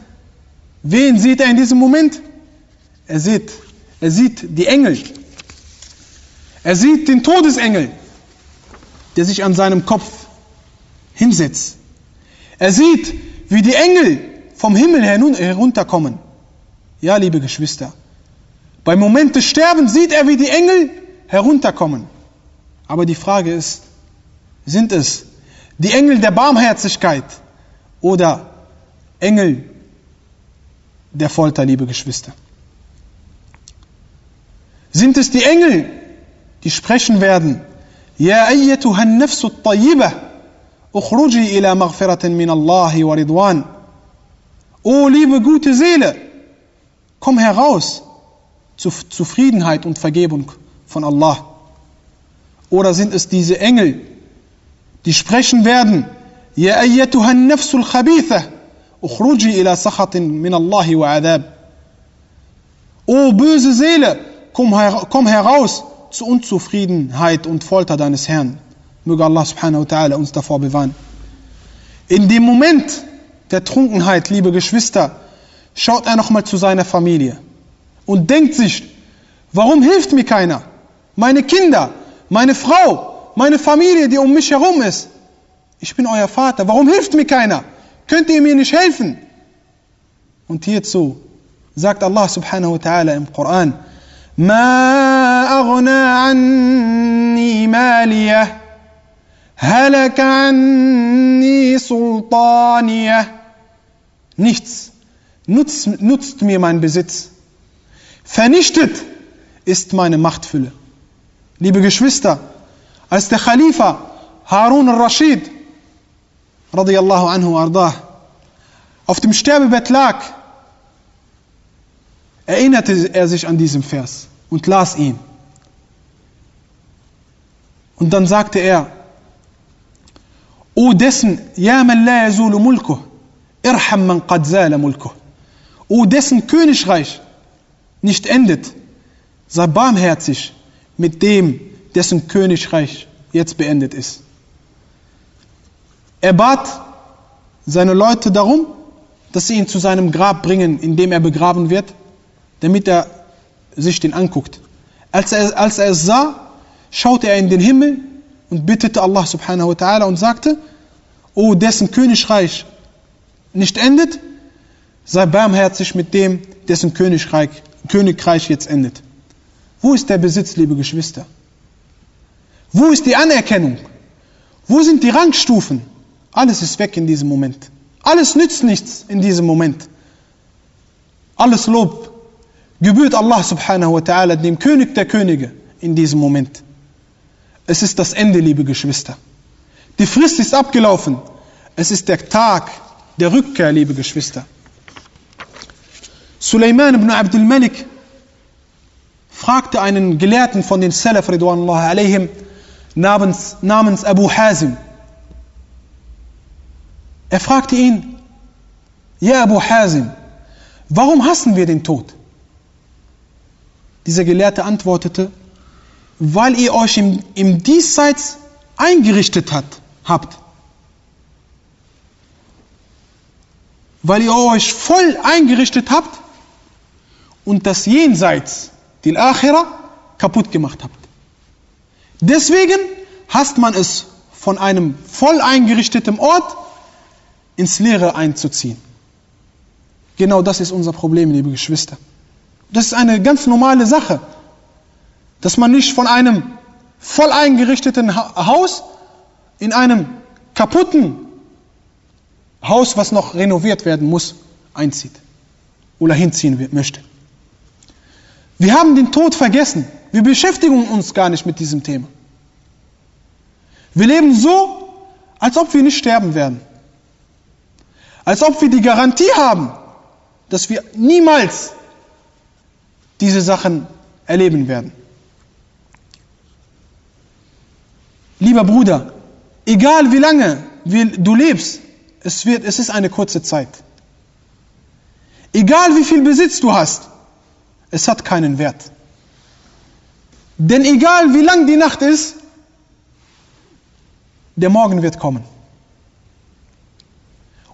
wen sieht er in diesem Moment? Er sieht, er sieht die Engel. Er sieht den Todesengel, der sich an seinem Kopf hinsetzt. Er sieht, wie die Engel vom Himmel herunterkommen. Ja, liebe Geschwister, beim Moment des Sterbens sieht er, wie die Engel herunterkommen. Aber die Frage ist, sind es die Engel der Barmherzigkeit oder Engel der Folter, liebe Geschwister? Sind es die Engel, die sprechen werden, Ja ayyatuha an-nafsu at-tayyibah, ukhruji ila maghfiratin min Allah wa ridwan. O liebe gute Seele, komm heraus zu Zufriedenheit und Vergebung von Allah. Oder sind es diese Engel, die sprechen werden, Ya ayyatuhan nafsul khabitha, ukhruji ila sakhatin min Allahi wa adab. O böse Seele, komm, her komm heraus zu Unzufriedenheit und Folter deines Herrn. Möge Allah subhanahu wa ta'ala uns davor bewahren. In dem Moment, der Trunkenheit, liebe Geschwister, schaut er nochmal zu seiner Familie und denkt sich, warum hilft mir keiner? Meine Kinder, meine Frau, meine Familie, die um mich herum ist. Ich bin euer Vater, warum hilft mir keiner? Könnt ihr mir nicht helfen? Und hierzu sagt Allah subhanahu wa ta'ala im Koran, ما أغنى عني ماليه هلك عني سلطانيه Nichts nutzt, nutzt mir mein Besitz. Vernichtet ist meine Machtfülle. Liebe Geschwister, als der Khalifa Harun al-Rashid radiallahu anhu ardah, auf dem Sterbebett lag, erinnerte er sich an diesen Vers und las ihn. Und dann sagte er, O dessen, ja man la yazulu mulkuh, irham man qad zala mulkuh. O dessen Königreich nicht endet, sei barmherzig mit dem, dessen Königreich jetzt beendet ist. Er bat seine Leute darum, dass sie ihn zu seinem Grab bringen, in dem er begraben wird, damit er sich den anguckt. Als er, als er es sah, schaute er in den Himmel und bittete Allah subhanahu wa ta'ala und sagte, O dessen Königreich nicht endet, sei barmherzig mit dem, dessen Königreich, Königreich jetzt endet. Wo ist der Besitz, liebe Geschwister? Wo ist die Anerkennung? Wo sind die Rangstufen? Alles ist weg in diesem Moment. Alles nützt nichts in diesem Moment. Alles Lob gebührt Allah subhanahu wa ta'ala, dem König der Könige, in diesem Moment. Es ist das Ende, liebe Geschwister. Die Frist ist abgelaufen. Es ist der Tag der Rückkehr, liebe Geschwister. Suleiman ibn Abdul Malik fragte einen Gelehrten von den Salaf alaihim namens, namens Abu Hazim. Er fragte ihn, Ja Abu Hazim, warum hassen wir den Tod? Dieser Gelehrte antwortete, weil ihr euch im, im Diesseits eingerichtet hat, habt. Weil ihr euch voll eingerichtet habt und das Jenseits, die Akhira, kaputt gemacht habt. Deswegen hasst man es, von einem voll eingerichteten Ort ins Leere einzuziehen. Genau das ist unser Problem, liebe Geschwister. Das ist eine ganz normale Sache, dass man nicht von einem voll eingerichteten Haus in einem kaputten Haus, was noch renoviert werden muss, einzieht oder hinziehen möchte. Wir haben den Tod vergessen. Wir beschäftigen uns gar nicht mit diesem Thema. Wir leben so, als ob wir nicht sterben werden. Als ob wir die Garantie haben, dass wir niemals diese Sachen erleben werden. Lieber Bruder, egal wie lange du lebst, es, wird, es ist eine kurze Zeit. Egal wie viel Besitz du hast, es hat keinen Wert. Denn egal wie lang die Nacht ist, der Morgen wird kommen.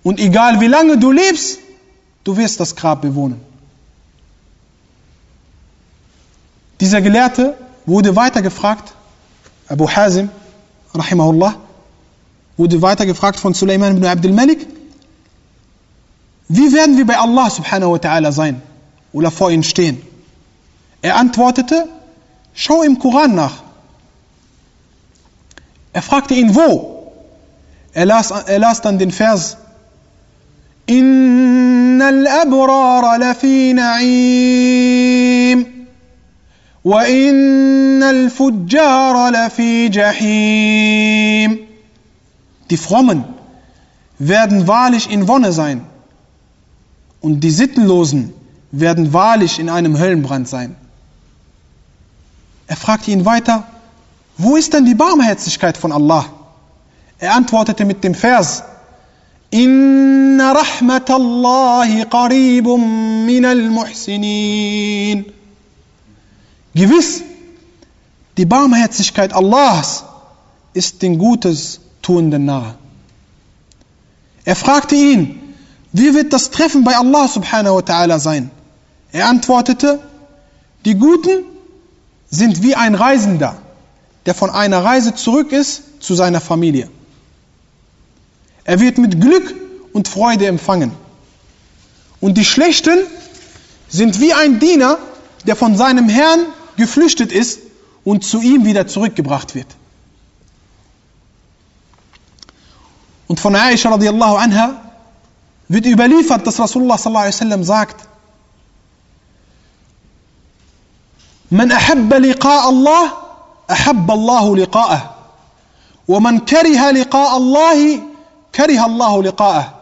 Und egal wie lange du lebst, du wirst das Grab bewohnen. Dieser Gelehrte wurde weiter gefragt, Abu Hazim, rahimahullah, wurde weiter gefragt von Sulaiman ibn Abdul Malik, wie werden wir bei Allah subhanahu wa ta'ala sein oder vor ihm stehen? Er antwortete, schau im Koran nach. Er fragte ihn, wo? Er las, er las dann den Vers, إن الأبرار لفي نعيم وإن الفجار لفي جحيم Die Frommen werden wahrlich in Wonne sein und die Sittenlosen werden wahrlich in einem Höllenbrand sein. Er fragte ihn weiter, wo ist denn die Barmherzigkeit von Allah? Er antwortete mit dem Vers, Inna rahmatallahi qaribum minal muhsinin. Gewiss, die Barmherzigkeit Allahs ist den Gutes tuenden nahe. Er fragte ihn, wie wird das Treffen bei Allah subhanahu wa ta'ala sein? Er antwortete, die Guten sind wie ein Reisender, der von einer Reise zurück ist zu seiner Familie. Er wird mit Glück und Freude empfangen. Und die Schlechten sind wie ein Diener, der von seinem Herrn geflüchtet ist und zu ihm wieder zurückgebracht wird. Und von Aisha radiallahu anha wird überliefert, dass Rasulullah sallallahu alaihi wasallam sagt, من أحب لقاء الله أحب الله لقاءه ومن كره لقاء الله كره الله لقاءه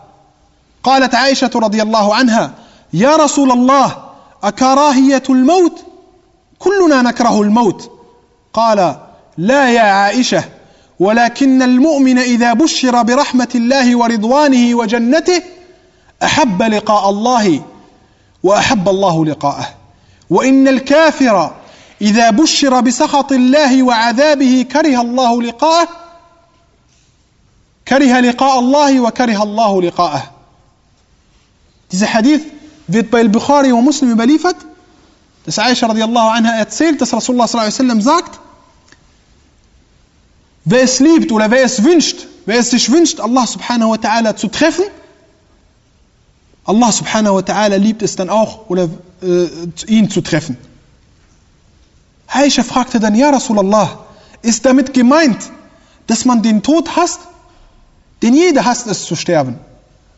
قالت عائشة رضي الله عنها يا رسول الله أكراهية الموت كلنا نكره الموت قال لا يا عائشة ولكن المؤمن إذا بشر برحمة الله ورضوانه وجنته أحب لقاء الله وأحب الله لقاءه. وإن الكافر إذا بشر بسخط الله وعذابه كره الله لقاءه كره لقاء الله وكره الله لقاءه. Dieser Hadith wird bei Bukhari und Muslim überliefert, dass Aisha radiallahu anha erzählt, dass Rasulullah sallallahu alaihi wasallam sagt, wer es liebt oder wer es wünscht, wer es sich wünscht, Allah subhanahu wa ta'ala zu treffen, Allah subhanahu wa ta'ala liebt es dann auch, oder äh, ihn zu treffen. Aisha fragte dann, ja Rasulallah, ist damit gemeint, dass man den Tod hasst? Denn jeder hasst es zu sterben.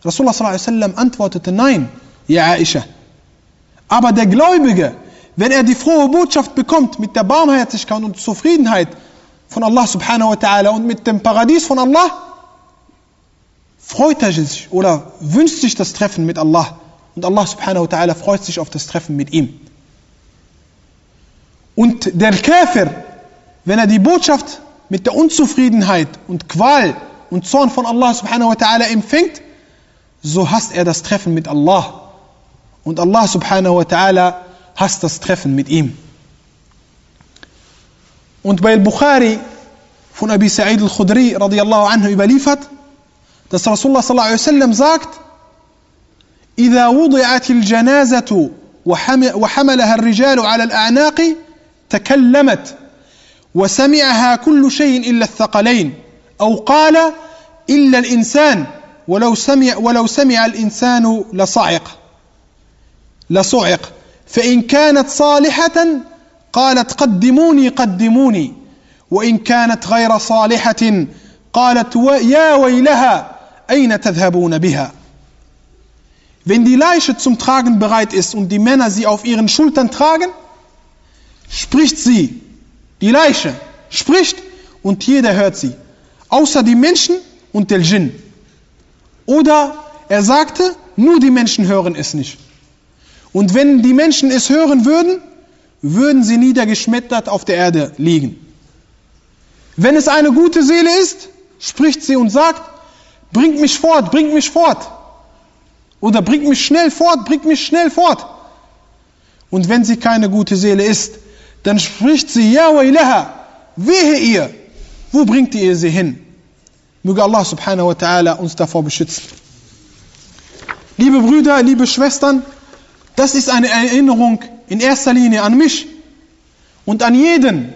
Rasulullah sallam antwortete, nein, ja Aisha. Aber der Gläubige, wenn er die frohe Botschaft bekommt mit der Barmherzigkeit und Zufriedenheit von Allah subhanahu wa ta'ala und mit dem Paradies von Allah, freut er sich oder wünscht sich das Treffen mit Allah. Und Allah subhanahu wa ta'ala freut sich auf das Treffen mit ihm. Und der Käfer, wenn er die Botschaft mit der Unzufriedenheit und Qual und Zorn von Allah subhanahu wa ta'ala empfängt, so hasst er das Treffen mit Allah. Und Allah subhanahu wa ta'ala hasst das Treffen mit ihm. Und bei Bukhari von Abi Sa'id al-Khudri radiallahu anhu überliefert, dass Rasulullah sallallahu alaihi wasallam sagt, إذا وضعت الجنازة وحملها الرجال على الأعناق تكلمت وسمعها كل شيء إلا الثقلين أو قال إلا الإنسان ولو سمع ولو سمع الإنسان لصعق لصعق فإن كانت صالحة قالت قدموني قدموني وإن كانت غير صالحة قالت يا ويلها أين تذهبون بها Wenn die Leiche zum Tragen bereit ist und die Männer sie auf ihren Schultern tragen, spricht sie, die Leiche spricht und jeder hört sie, außer die Menschen und der Djinn. Oder er sagte, nur die Menschen hören es nicht. Und wenn die Menschen es hören würden, würden sie niedergeschmettert auf der Erde liegen. Wenn es eine gute Seele ist, spricht sie und sagt, bringt mich fort, bringt mich fort. Oder bringt mich schnell fort, bringt mich schnell fort. Und wenn sie keine gute Seele ist, dann spricht sie, Ja wa ilaha, wehe ihr, wo bringt ihr sie hin? Möge Allah subhanahu wa ta'ala uns davor beschützen. Liebe Brüder, liebe Schwestern, das ist eine Erinnerung in erster Linie an mich und an jeden,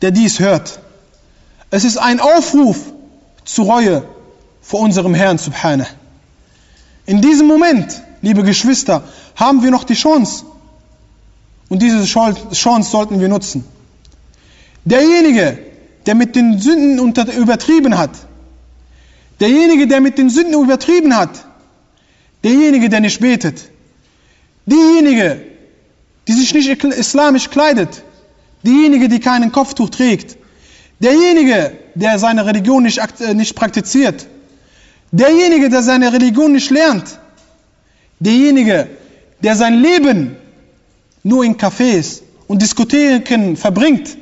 der dies hört. Es ist ein Aufruf zur Reue vor unserem Herrn subhanahu. In diesem Moment, liebe Geschwister, haben wir noch die Chance. Und diese Chance sollten wir nutzen. Derjenige, der mit den Sünden übertrieben hat, Derjenige, der mit den Sünden übertrieben hat, derjenige, der nicht betet, diejenige, die sich nicht islamisch kleidet, diejenige, die keinen Kopftuch trägt, derjenige, der seine Religion nicht, äh, nicht praktiziert, derjenige, der seine Religion nicht lernt, derjenige, der sein Leben nur in Cafés und Diskotheken verbringt,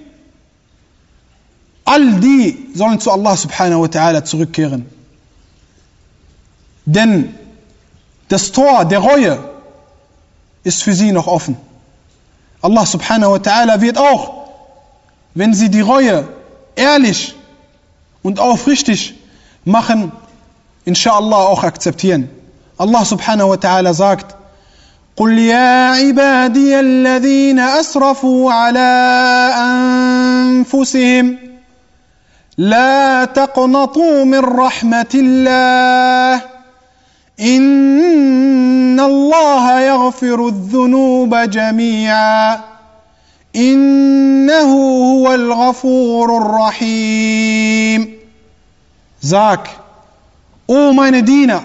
all die sollen zu Allah subhanahu wa ta'ala zurückkehren. Denn das Tor der Reue ist für sie noch offen. Allah subhanahu wa ta'ala wird auch, wenn sie die Reue ehrlich und aufrichtig machen, inshallah auch akzeptieren. Allah subhanahu wa ta'ala sagt, قل يا عبادي الذين أسرفوا على أنفسهم لا تقنطوا من رحمة الله إن الله يغفر الذنوب جميعا إنه هو الغفور الرحيم Sag, o meine Diener,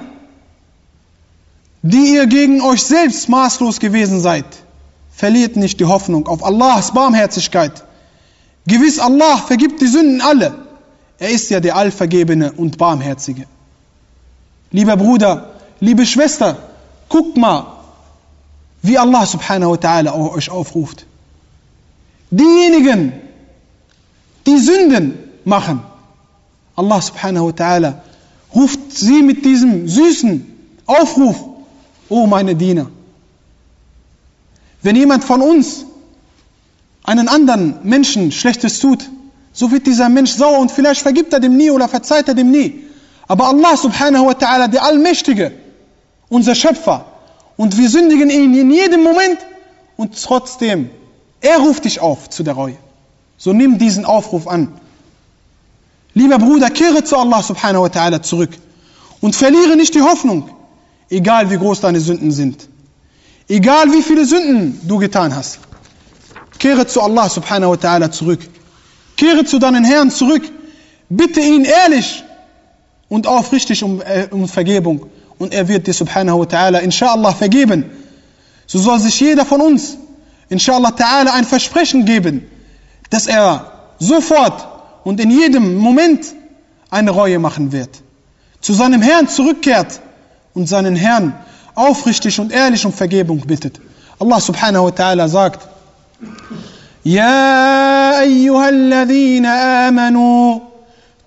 die ihr gegen euch selbst maßlos gewesen seid, verliert nicht die Hoffnung auf Allahs Barmherzigkeit. Gewiss Allah vergibt die Sünden alle. Er ist ja der Allvergebene und Barmherzige. Lieber Bruder, liebe Schwester, guckt mal, wie Allah subhanahu wa ta'ala euch aufruft. Diejenigen, die Sünden machen, Allah subhanahu wa ta'ala ruft sie mit diesem süßen Aufruf, oh meine Diener. Wenn jemand von uns einen anderen Menschen Schlechtes tut, so wird dieser Mensch sauer und vielleicht vergibt er dem nie oder verzeiht er dem nie. Aber Allah subhanahu wa ta'ala, der Allmächtige, unser Schöpfer, und wir sündigen ihn in jedem Moment und trotzdem, er ruft dich auf zu der Reue. So nimm diesen Aufruf an. Lieber Bruder, kehre zu Allah subhanahu wa ta'ala zurück und verliere nicht die Hoffnung, egal wie groß deine Sünden sind. Egal wie viele Sünden du getan hast. Kehre zu Allah subhanahu wa ta'ala zurück. Kehre zu deinen Herrn zurück. Bitte ihn ehrlich und aufrichtig um, äh, um Vergebung Und er wird dir subhanahu wa ta'ala inshallah vergeben. So soll sich jeder von uns inshallah ta'ala ein Versprechen geben, dass er sofort und in jedem Moment eine Reue machen wird. Zu seinem Herrn zurückkehrt und seinen Herrn aufrichtig und ehrlich um Vergebung bittet. Allah subhanahu wa ta'ala sagt, يا أيها الذين آمنوا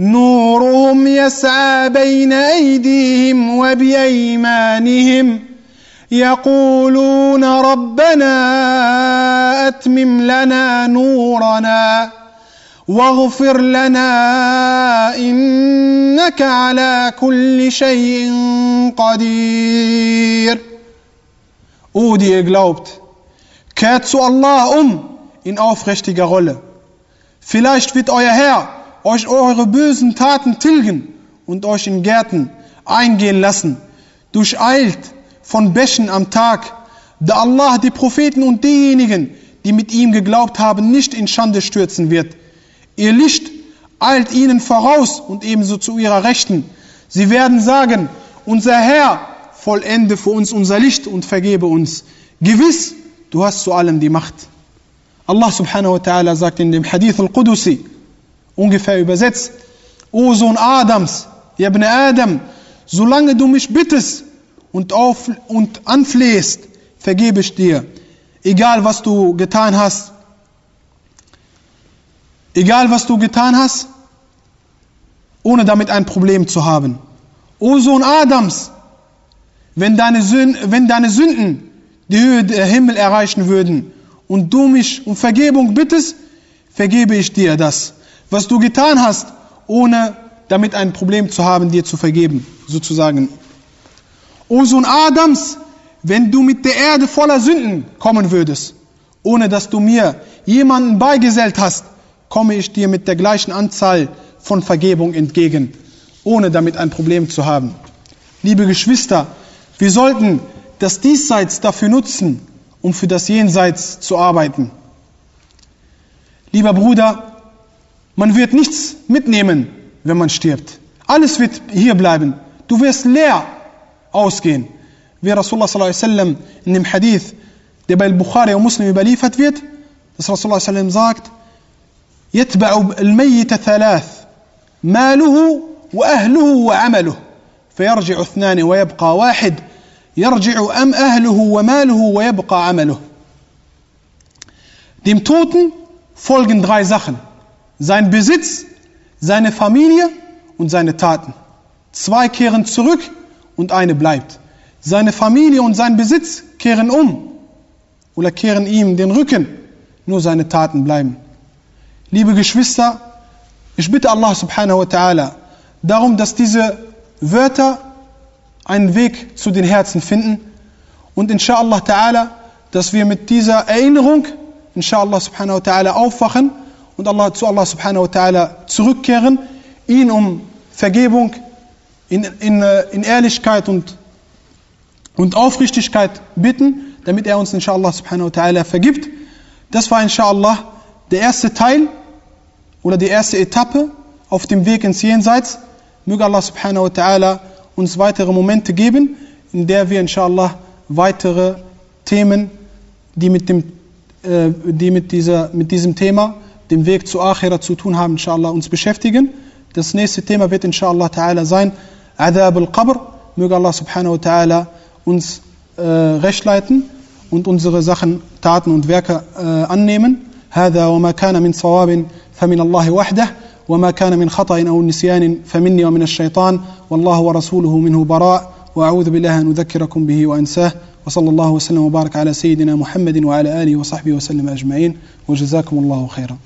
نورهم يسعى بين أيديهم وبأيمانهم يقولون ربنا أتمم لنا نورنا واغفر لنا إنك على كل شيء قدير O, die ihr glaubt, kehrt zu Allah um in aufrichtiger Rolle. Vielleicht wird euer Herr euch eure bösen Taten tilgen und euch in Gärten eingehen lassen, durcheilt von Bächen am Tag, da Allah die Propheten und diejenigen, die mit ihm geglaubt haben, nicht in Schande stürzen wird. Ihr Licht eilt ihnen voraus und ebenso zu ihrer Rechten. Sie werden sagen, unser Herr, vollende für uns unser Licht und vergebe uns. Gewiss, du hast zu allem die Macht. Allah subhanahu wa ta'ala sagt in dem Hadith al-Qudusi, ungefähr übersetzt, O Sohn Adams, Ibn Adam, solange du mich bittest und, auf, und anflehst, vergebe ich dir, egal was du getan hast. Egal was du getan hast, ohne damit ein Problem zu haben. O Sohn Adams, wenn deine, Sünden, wenn deine Sünden die Höhe der Himmel erreichen würden und du mich um Vergebung bittest, vergebe ich dir das, was du getan hast, ohne damit ein Problem zu haben, dir zu vergeben, sozusagen. O Sohn Adams, wenn du mit der Erde voller Sünden kommen würdest, ohne dass du mir jemanden beigesellt hast, komme ich dir mit der gleichen Anzahl von Vergebung entgegen, ohne damit ein Problem zu haben. Liebe Geschwister, wir sollten das Diesseits dafür nutzen, um für das Jenseits zu arbeiten. Lieber Bruder, man wird nichts mitnehmen, wenn man stirbt. Alles wird hier bleiben. Du wirst leer ausgehen. Wie Rasulullah sallallahu alaihi wasallam in dem Hadith, der bei Bukhari und Muslim überliefert wird, dass Rasulullah sallallahu alaihi wasallam sagt, يتبع الميت ثلاث ماله وأهله وعمله فيرجع اثنان ويبقى واحد يرجع أم أهله وماله ويبقى عمله Dem Toten folgen drei Sachen. Sein Besitz, seine Familie und seine Taten. Zwei kehren zurück und eine bleibt. Seine Familie und sein Besitz kehren um oder kehren ihm den Rücken. Nur seine Taten bleiben. Liebe Geschwister, ich bitte Allah subhanahu wa ta'ala darum, dass diese Wörter einen Weg zu den Herzen finden und inshallah ta'ala, dass wir mit dieser Erinnerung inshallah subhanahu wa ta'ala aufwachen und Allah, zu Allah subhanahu wa ta'ala zurückkehren, ihn um Vergebung in, in, in Ehrlichkeit und und Aufrichtigkeit bitten, damit er uns inshallah subhanahu wa ta'ala vergibt. Das war inshallah der erste Teil oder die erste Etappe auf dem Weg ins Jenseits. Möge Allah subhanahu wa ta'ala uns weitere Momente geben, in der wir inshallah weitere Themen, die mit, dem, äh, die mit, dieser, mit diesem Thema, dem Weg zu Akhira zu tun haben, inshallah uns beschäftigen. Das nächste Thema wird inshallah ta'ala sein, Adab al-Qabr. Möge Allah subhanahu wa ta'ala uns äh, recht leiten und unsere Sachen, Taten und Werke äh, annehmen. هذا وما كان من صواب فمن الله وحده وما كان من خطأ أو نسيان فمني ومن الشيطان والله ورسوله منه براء وأعوذ بالله أن أذكركم به وأنساه وصلى الله وسلم وبارك على سيدنا محمد وعلى آله وصحبه وسلم أجمعين وجزاكم الله خيرا